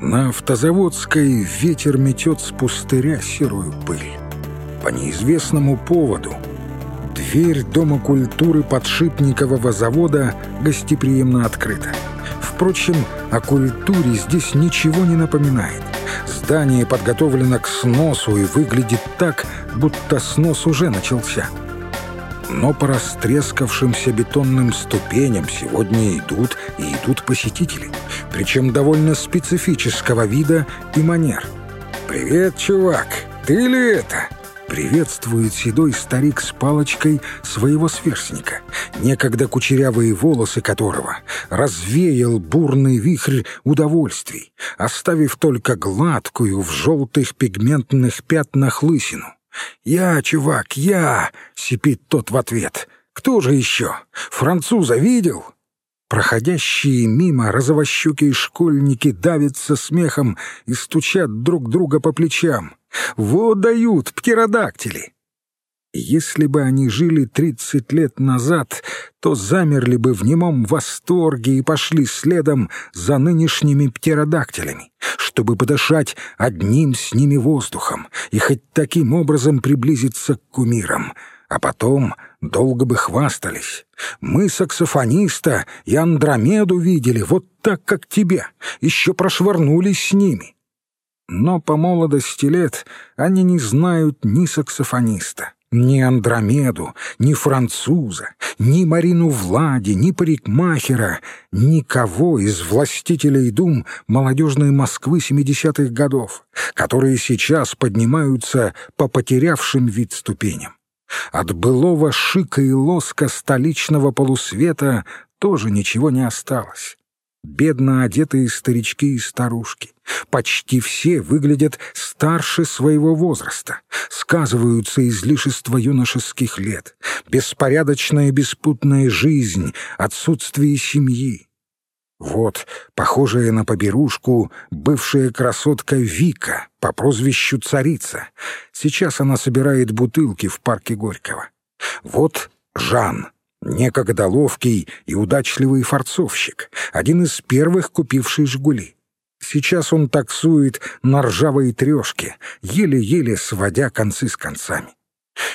На автозаводской ветер метет с пустыря серую пыль. По неизвестному поводу дверь Дома культуры подшипникового завода гостеприимно открыта. Впрочем, о культуре здесь ничего не напоминает. Здание подготовлено к сносу и выглядит так, будто снос уже начался. Но по растрескавшимся бетонным ступеням сегодня идут и идут посетители, причем довольно специфического вида и манер. «Привет, чувак! Ты ли это?» приветствует седой старик с палочкой своего сверстника, некогда кучерявые волосы которого развеял бурный вихрь удовольствий, оставив только гладкую в желтых пигментных пятнах лысину. «Я, чувак, я!» — сипит тот в ответ. «Кто же еще? Француза видел?» Проходящие мимо розовощекие школьники давятся смехом и стучат друг друга по плечам. Вот дают птеродактили! Если бы они жили тридцать лет назад, то замерли бы в немом восторге и пошли следом за нынешними птеродактилями, чтобы подышать одним с ними воздухом и хоть таким образом приблизиться к кумирам — а потом долго бы хвастались. Мы саксофониста и Андромеду видели вот так, как тебя, еще прошвырнулись с ними. Но по молодости лет они не знают ни саксофониста, ни Андромеду, ни француза, ни Марину Влади, ни парикмахера, никого из властителей дум молодежной Москвы 70-х годов, которые сейчас поднимаются по потерявшим вид ступеням. От былого шика и лоска столичного полусвета тоже ничего не осталось. Бедно одетые старички и старушки. Почти все выглядят старше своего возраста. Сказываются излишества юношеских лет, беспорядочная беспутная жизнь, отсутствие семьи. Вот, похожая на поберушку, бывшая красотка Вика по прозвищу Царица. Сейчас она собирает бутылки в парке Горького. Вот Жан, некогда ловкий и удачливый форцовщик, один из первых купивший «Жигули». Сейчас он таксует на ржавой трешке, еле-еле сводя концы с концами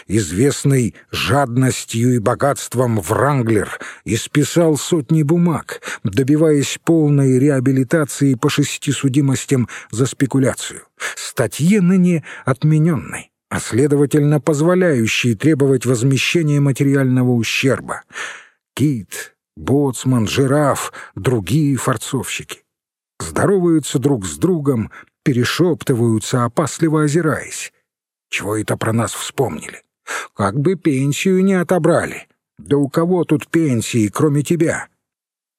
известный жадностью и богатством Вранглер, исписал сотни бумаг, добиваясь полной реабилитации по шести судимостям за спекуляцию. Статье ныне отмененной, а следовательно позволяющей требовать возмещения материального ущерба. Кит, Боцман, Жираф, другие форцовщики. Здороваются друг с другом, перешептываются, опасливо озираясь. Чего это про нас вспомнили? Как бы пенсию не отобрали. Да у кого тут пенсии, кроме тебя?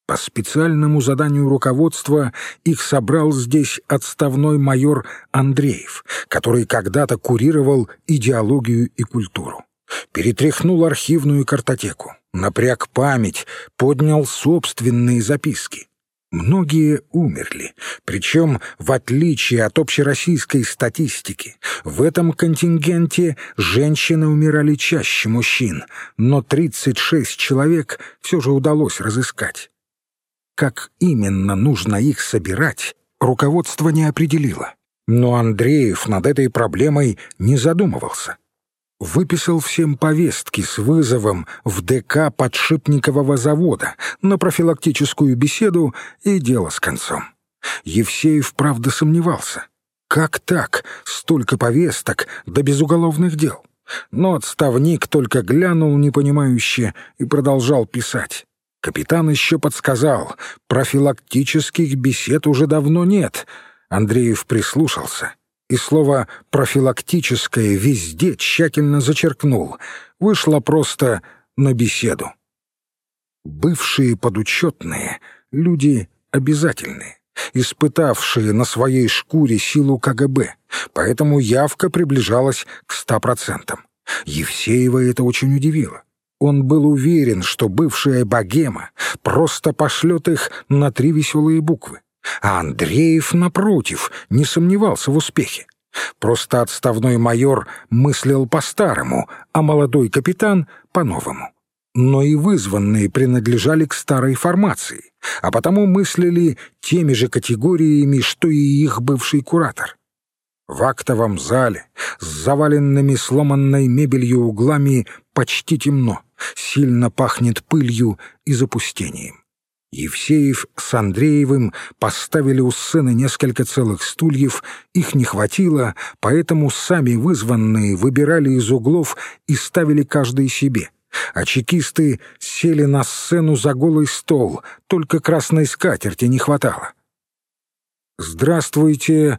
По специальному заданию руководства их собрал здесь отставной майор Андреев, который когда-то курировал идеологию и культуру. Перетряхнул архивную картотеку, напряг память, поднял собственные записки. Многие умерли, причем, в отличие от общероссийской статистики, в этом контингенте женщины умирали чаще мужчин, но 36 человек все же удалось разыскать. Как именно нужно их собирать, руководство не определило. Но Андреев над этой проблемой не задумывался выписал всем повестки с вызовом в ДК подшипникового завода на профилактическую беседу и дело с концом. Евсеев, правда, сомневался. Как так? Столько повесток да без уголовных дел. Но отставник только глянул непонимающе и продолжал писать. Капитан еще подсказал, профилактических бесед уже давно нет. Андреев прислушался — и слово «профилактическое» везде тщательно зачеркнул. Вышло просто на беседу. Бывшие подучетные — люди обязательные, испытавшие на своей шкуре силу КГБ, поэтому явка приближалась к ста процентам. Евсеева это очень удивило. Он был уверен, что бывшая богема просто пошлет их на три веселые буквы. А Андреев, напротив, не сомневался в успехе. Просто отставной майор мыслил по-старому, а молодой капитан — по-новому. но и вызванные принадлежали к старой формации, а потому мыслили теми же категориями, что и их бывший куратор. В актовом зале с заваленными сломанной мебелью углами почти темно, сильно пахнет пылью и запустением. Евсеев с Андреевым поставили у сцены несколько целых стульев, их не хватило, поэтому сами вызванные выбирали из углов и ставили каждый себе. А чекисты сели на сцену за голый стол, только красной скатерти не хватало. «Здравствуйте!»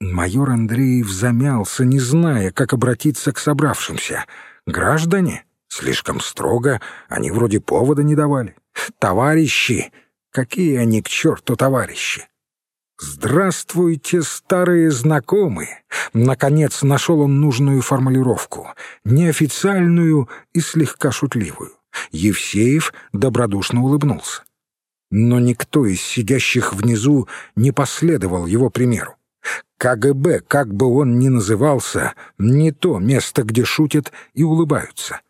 Майор Андреев замялся, не зная, как обратиться к собравшимся. «Граждане?» Слишком строго, они вроде повода не давали. Товарищи! Какие они к черту товарищи! «Здравствуйте, старые знакомые!» Наконец нашел он нужную формулировку, неофициальную и слегка шутливую. Евсеев добродушно улыбнулся. Но никто из сидящих внизу не последовал его примеру. КГБ, как бы он ни назывался, не то место, где шутят и улыбаются.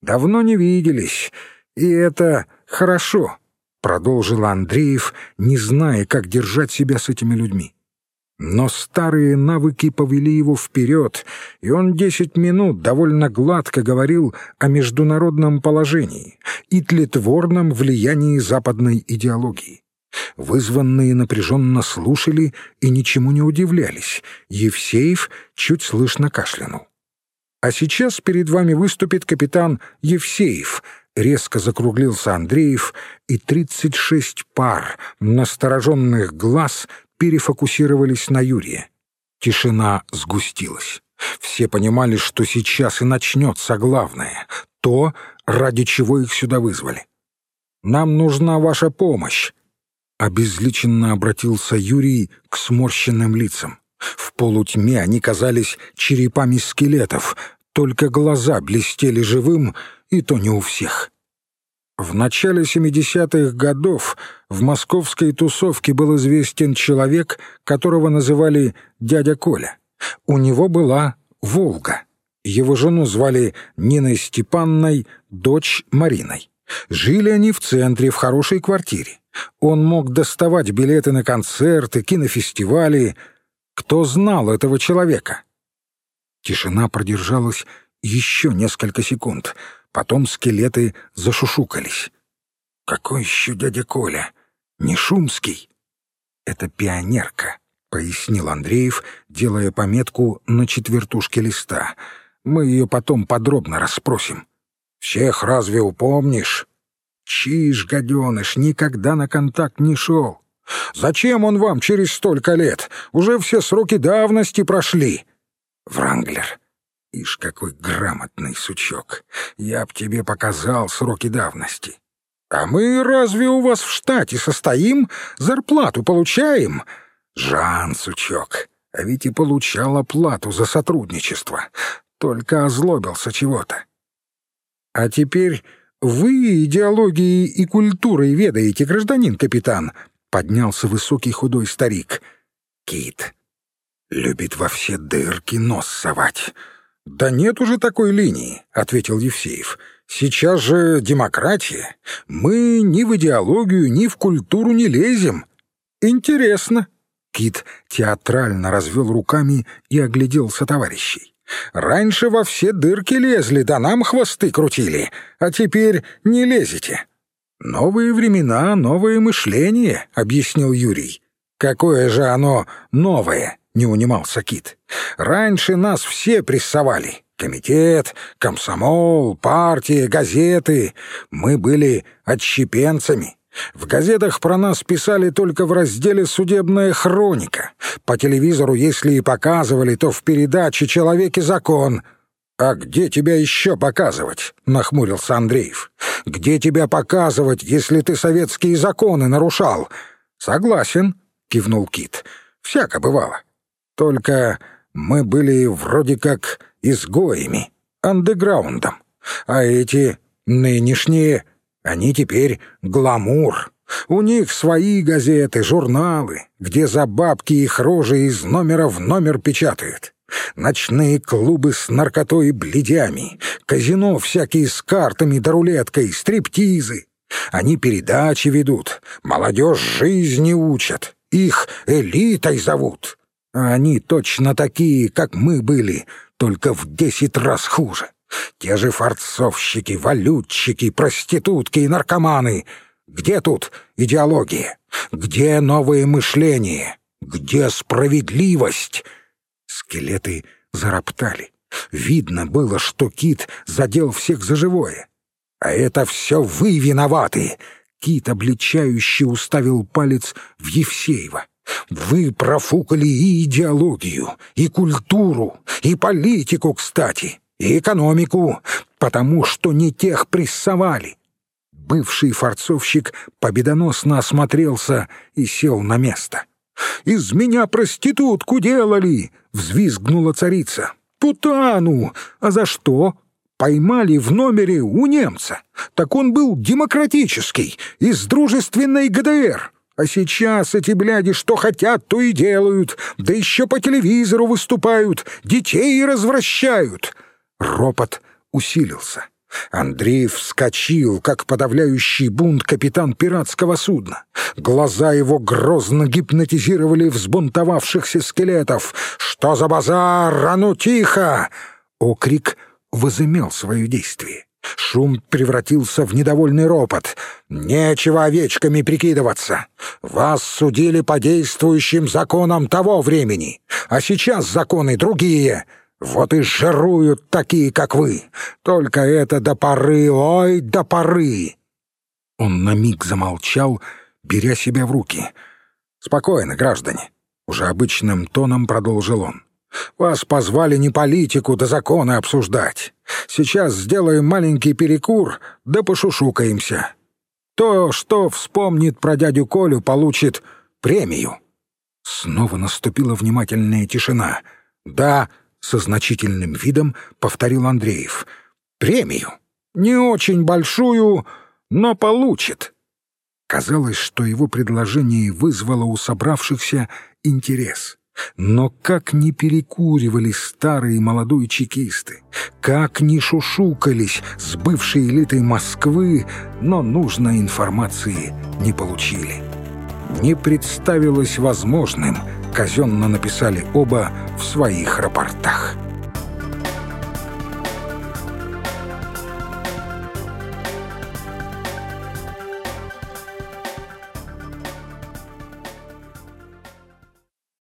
Давно не виделись, и это хорошо», — продолжил Андреев, не зная, как держать себя с этими людьми. Но старые навыки повели его вперед, и он десять минут довольно гладко говорил о международном положении и тлетворном влиянии западной идеологии. Вызванные напряженно слушали и ничему не удивлялись. Евсеев чуть слышно кашлянул. А сейчас перед вами выступит капитан Евсеев. Резко закруглился Андреев, и тридцать шесть пар настороженных глаз перефокусировались на Юрия. Тишина сгустилась. Все понимали, что сейчас и начнется главное — то, ради чего их сюда вызвали. «Нам нужна ваша помощь», — обезличенно обратился Юрий к сморщенным лицам. В полутьме они казались черепами скелетов, только глаза блестели живым, и то не у всех. В начале 70-х годов в московской тусовке был известен человек, которого называли «дядя Коля». У него была «Волга». Его жену звали Ниной Степанной, дочь Мариной. Жили они в центре, в хорошей квартире. Он мог доставать билеты на концерты, кинофестивали, кто знал этого человека? Тишина продержалась еще несколько секунд. Потом скелеты зашушукались. «Какой еще дядя Коля? Не Шумский?» «Это пионерка», — пояснил Андреев, делая пометку на четвертушке листа. «Мы ее потом подробно расспросим». «Всех разве упомнишь?» «Чиж, гаденыш, никогда на контакт не шел. Зачем он вам через столько лет? Уже все сроки давности прошли. Вранглер, ишь какой грамотный сучок. Я б тебе показал сроки давности. А мы разве у вас в штате состоим? Зарплату получаем? Жан, сучок, а ведь и получал оплату за сотрудничество. Только озлобился чего-то. А теперь вы идеологией и культурой ведаете, гражданин капитан, поднялся высокий худой старик. Кит. Любит во все дырки нос совать. «Да нет уже такой линии», — ответил Евсеев. «Сейчас же демократия. Мы ни в идеологию, ни в культуру не лезем». «Интересно». Кит театрально развел руками и огляделся товарищей. «Раньше во все дырки лезли, да нам хвосты крутили, а теперь не лезете. «Новые времена, новое мышление», — объяснил Юрий. «Какое же оно новое?» — не унимался Кит. «Раньше нас все прессовали. Комитет, комсомол, партия, газеты. Мы были отщепенцами. В газетах про нас писали только в разделе «Судебная хроника». По телевизору, если и показывали, то в передаче «Человек и закон». «А где тебя еще показывать?» — нахмурился Андреев. «Где тебя показывать, если ты советские законы нарушал?» «Согласен», — кивнул Кит. «Всяко бывало. Только мы были вроде как изгоями, андеграундом. А эти нынешние, они теперь гламур. У них свои газеты, журналы, где за бабки их рожи из номера в номер печатают. Ночные клубы с наркотой и бледями, казино всякие с картами да рулеткой, стриптизы. Они передачи ведут, молодежь жизни учат, их элитой зовут. А они точно такие, как мы были, только в десять раз хуже. Те же форцовщики, валютчики, проститутки и наркоманы. Где тут идеология? Где новое мышление? Где справедливость? Скелеты зароптали. Видно было, что Кит задел всех за живое. «А это все вы виноваты!» Кит обличающе уставил палец в Евсеева. «Вы профукали и идеологию, и культуру, и политику, кстати, и экономику, потому что не тех прессовали». Бывший форцовщик победоносно осмотрелся и сел на место. «Из меня проститутку делали!» — взвизгнула царица. «Путану! А за что?» Поймали в номере у немца. Так он был демократический, из дружественной ГДР. А сейчас эти бляди что хотят, то и делают. Да еще по телевизору выступают, детей развращают. Ропот усилился. Андрей вскочил, как подавляющий бунт капитан пиратского судна. Глаза его грозно гипнотизировали взбунтовавшихся скелетов. «Что за базар? А ну тихо!» Окрик возымел свое действие. Шум превратился в недовольный ропот. «Нечего овечками прикидываться. Вас судили по действующим законам того времени, а сейчас законы другие. Вот и жируют такие, как вы. Только это до поры, ой, до поры!» Он на миг замолчал, беря себя в руки. «Спокойно, граждане», — уже обычным тоном продолжил он. Вас позвали не политику да законы обсуждать. Сейчас сделаем маленький перекур, да пошушукаемся. То, что вспомнит про дядю Колю, получит премию». Снова наступила внимательная тишина. «Да», — со значительным видом повторил Андреев. «Премию. Не очень большую, но получит». Казалось, что его предложение вызвало у собравшихся интерес. Но как не перекуривали старые и молодые чекисты, как не шушукались с бывшей элитой Москвы, но нужной информации не получили. Не представилось возможным, казенно написали оба в своих рапортах.